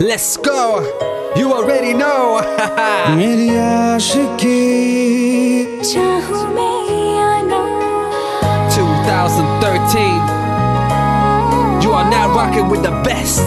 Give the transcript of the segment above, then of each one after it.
Let's go. You already know. मेरी आशिकी चाहूं मैं या ना 2013. You are now rocking with the best.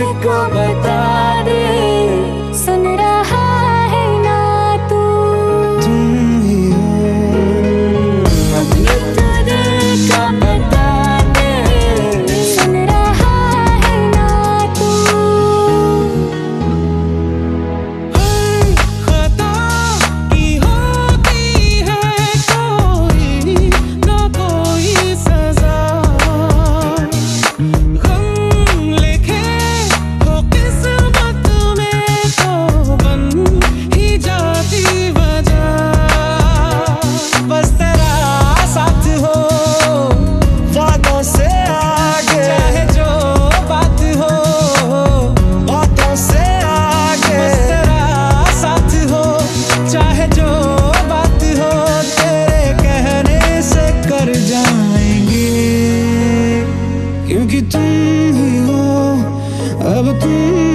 chico metal. क्योंकि तुम ही हो अब तुम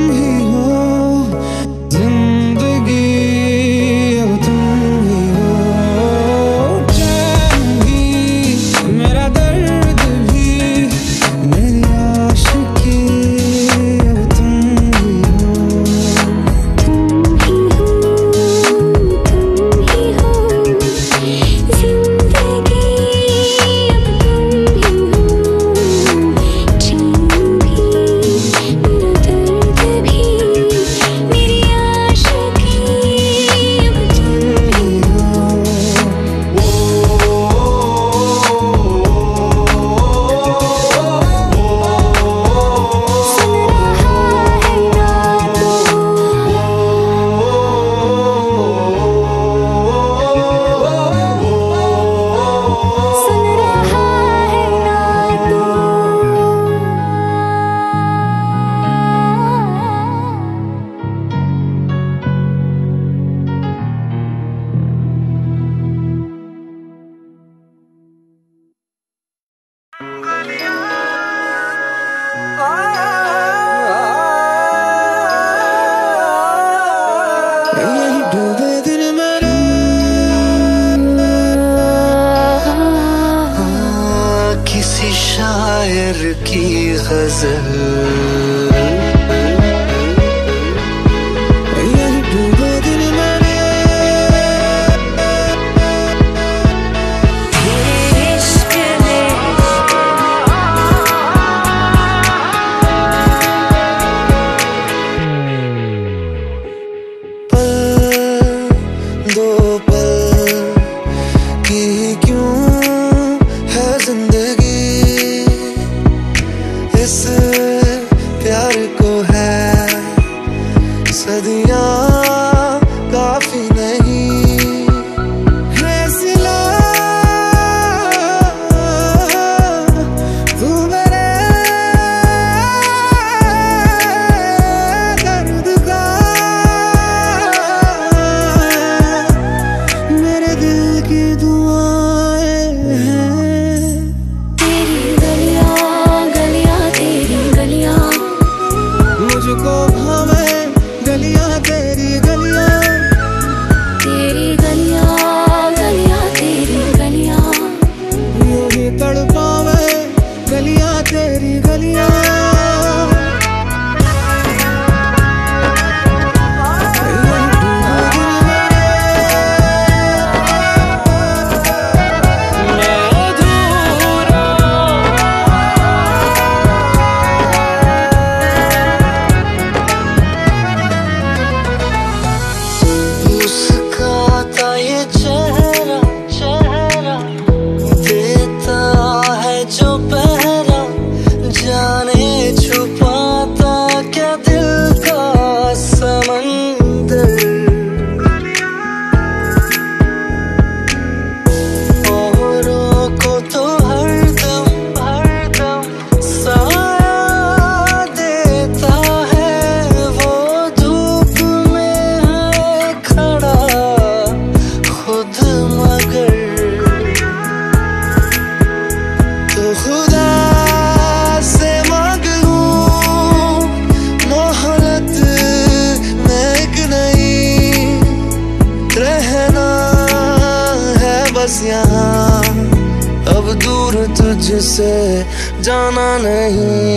तुझसे जाना नहीं।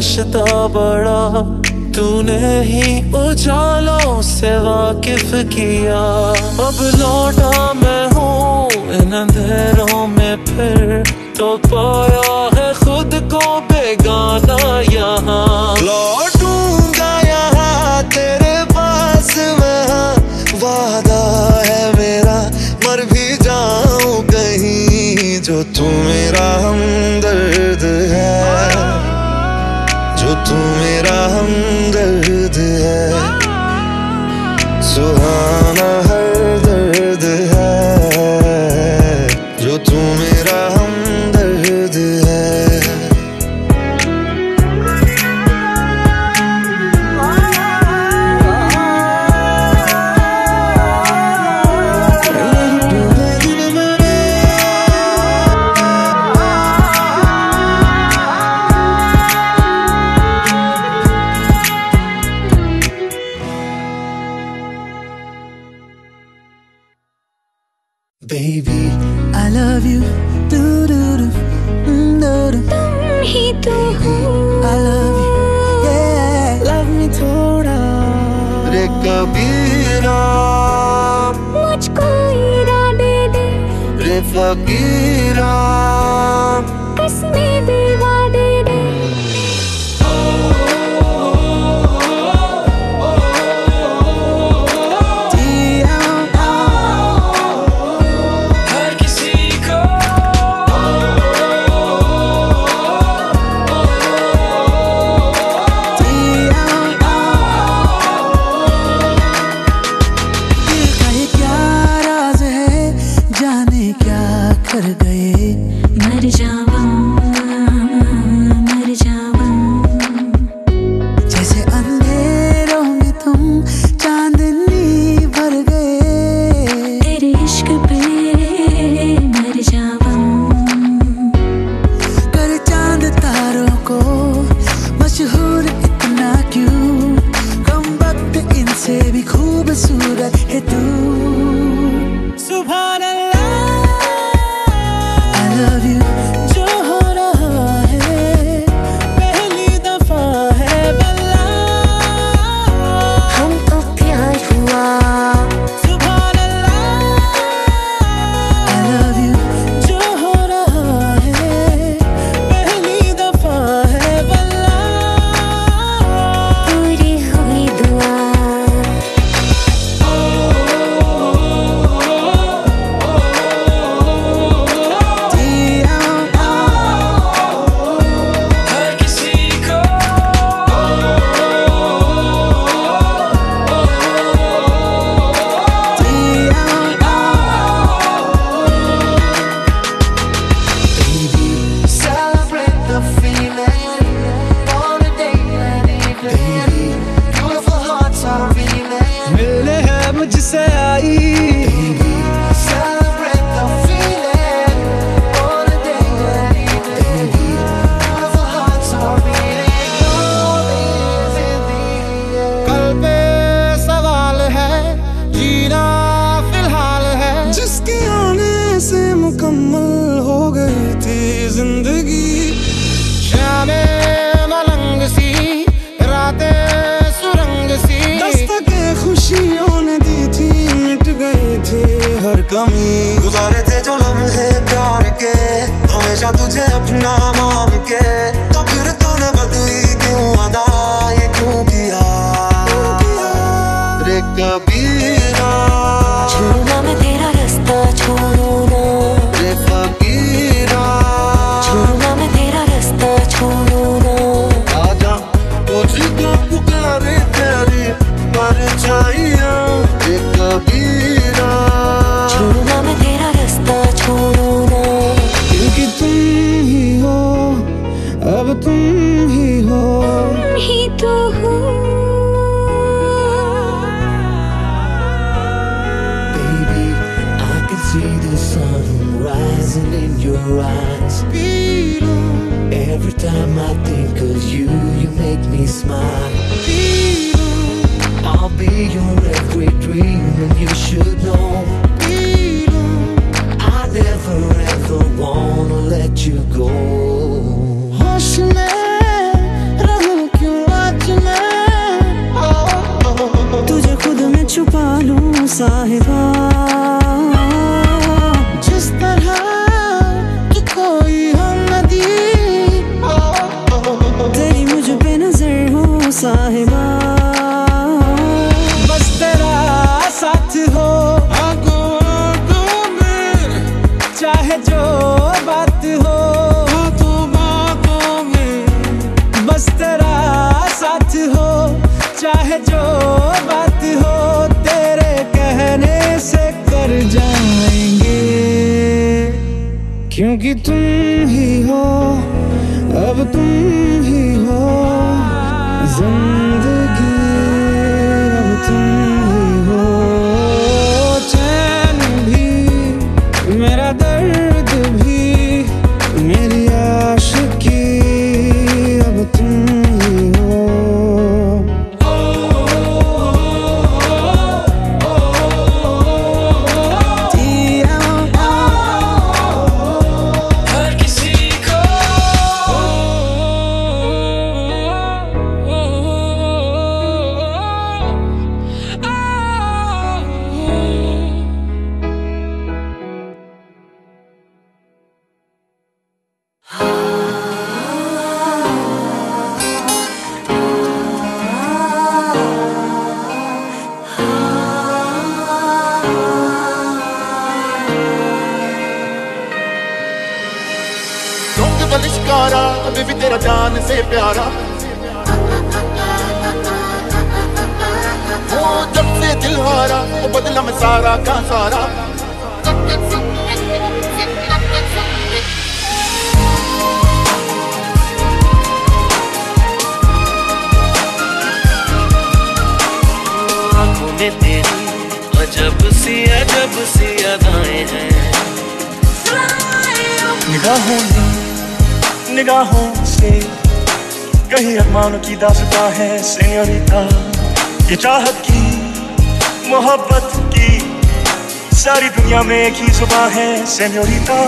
रिश्ता बड़ा तूने ही उजालों से वाकिफ किया। अब लौटा मैं हूँ इन अंधेरों में फिर तो पाया है खुद को बेगाना यहाँ तो I love you. Yeah, love me थोड़ा. रे कबीरा, मुझको इरादे दे रे फकीरा. में निगाहों में निगाहों से कहीं अरमान की दास्ता है सीनियोरिता ये चाहत की मोहब्बत की सारी दुनिया में एक ही सुबह है सीनियोरिता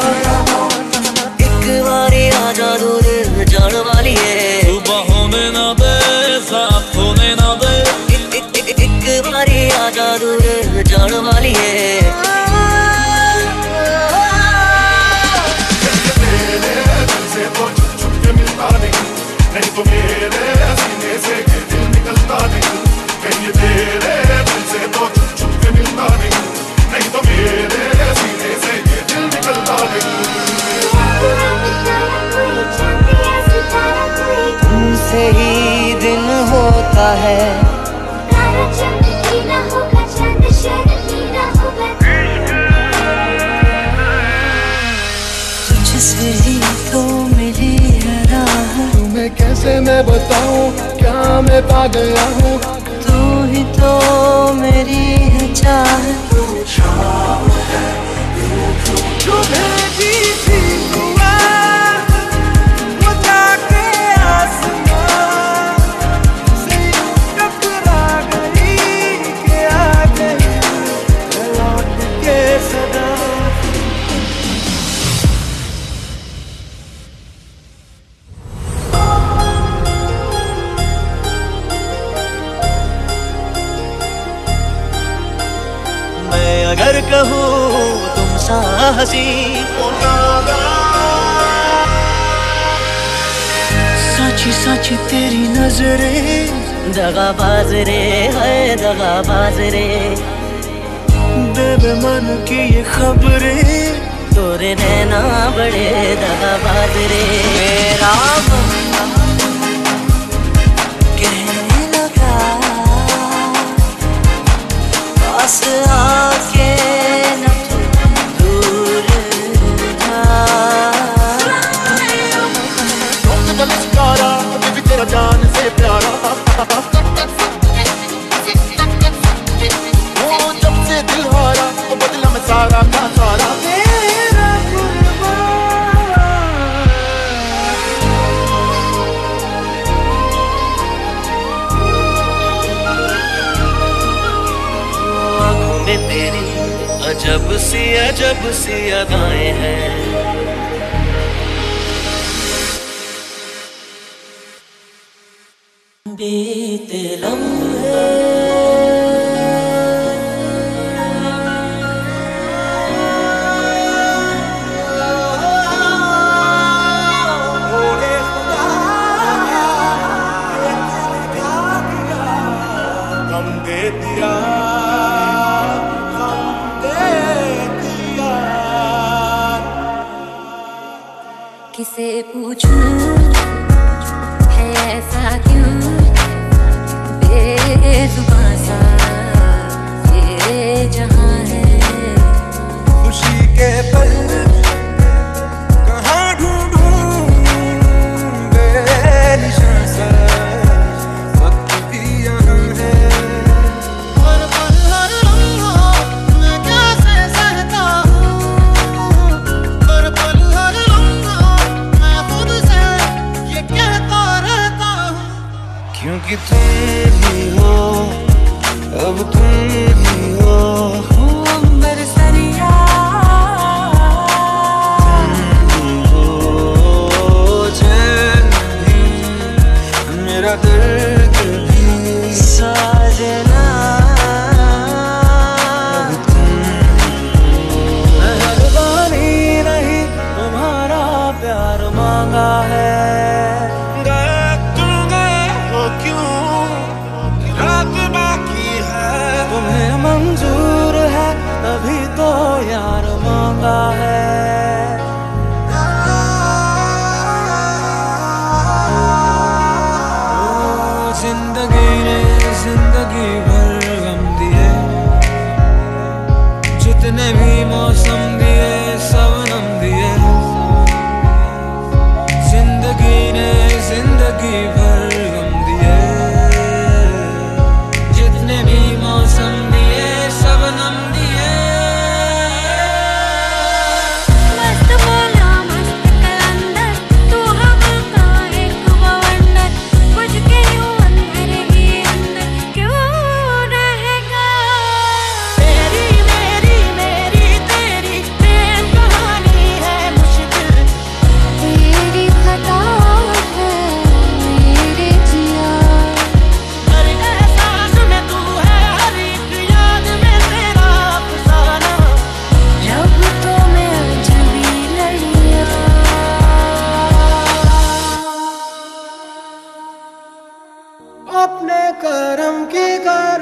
एक बारी आजा दूर जान वाली है। सुबह होने ना दे साथ होने ना दे। एक बारी आजा दूर जान वाली है। बताऊँ क्या मैं पा गया हूँ? तू ही तो मेरी है चाह। तू चाह है तू जो है जी हसी साची साची तेरी नजरे दगा बाजरे है दगा बाजरे मन की ये खबरे, तोरे नैना बड़े दगा बाजरे मेरा कहने लगा बस आके है तेरी। अजब सी अजब सी अदाएँ हैं। बे अपने कर्म की कर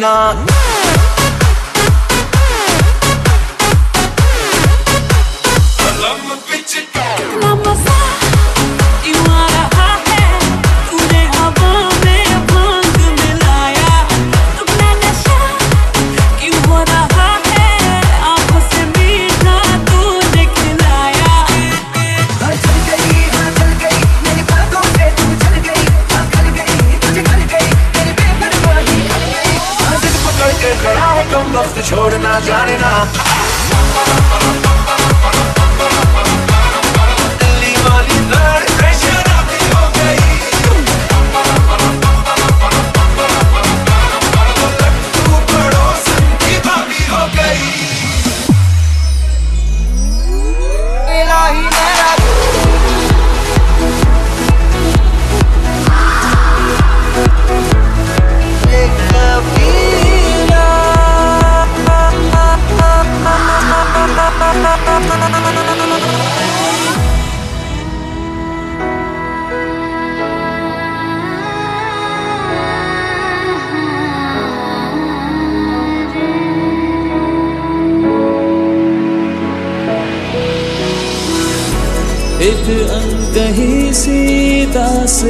coming on. के खड़ा है कम वक्त छोड़ना जाने। ना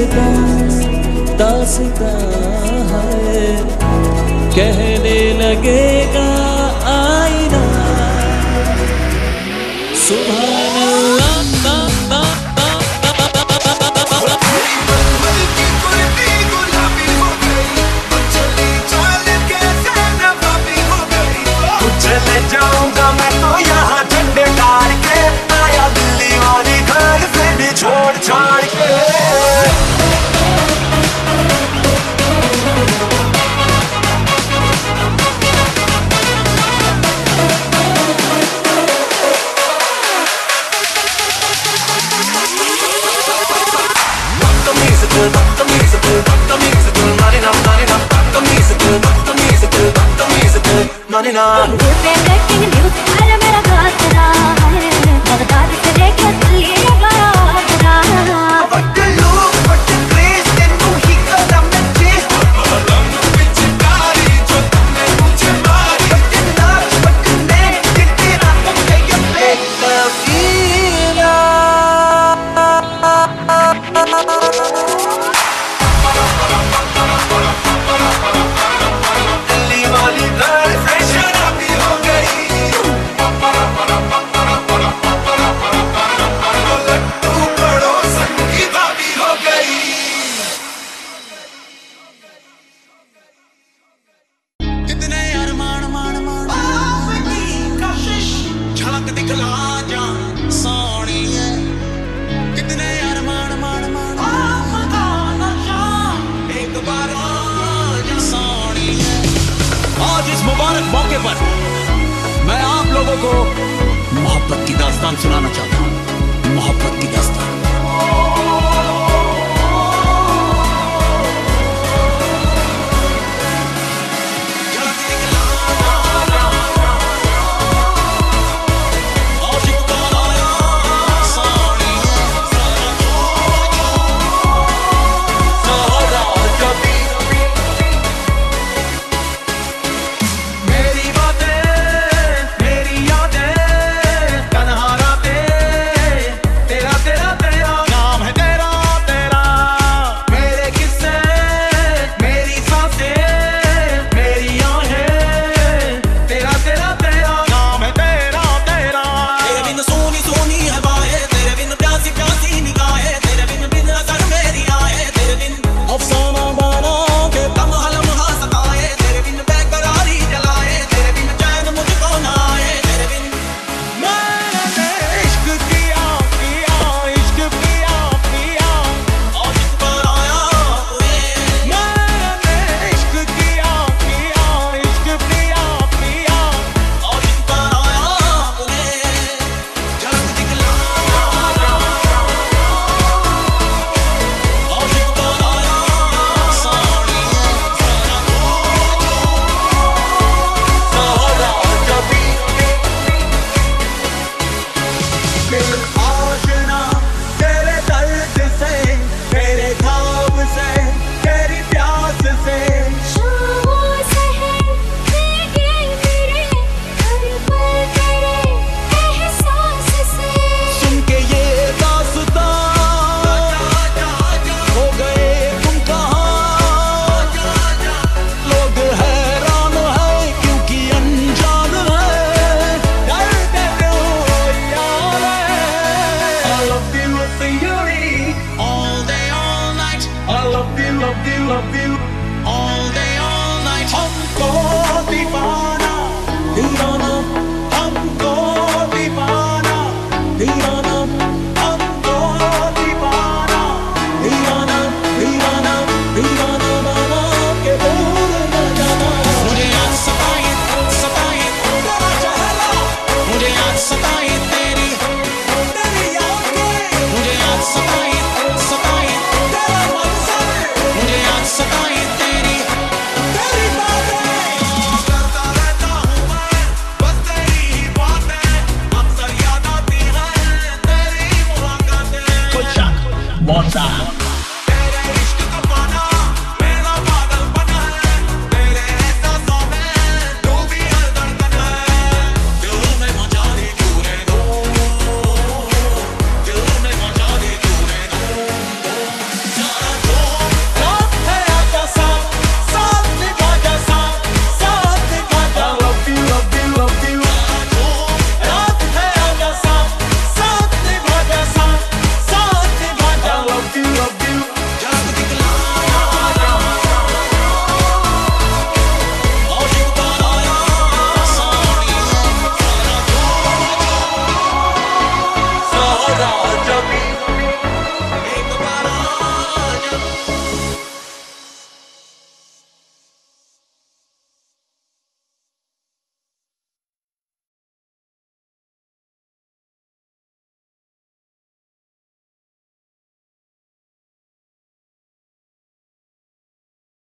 दासता दासता है कहने लगेगा on.